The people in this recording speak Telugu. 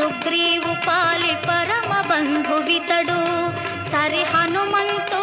సుగ్రీవు పాలి పరమ బంధువితడు. సరి హనుమంతు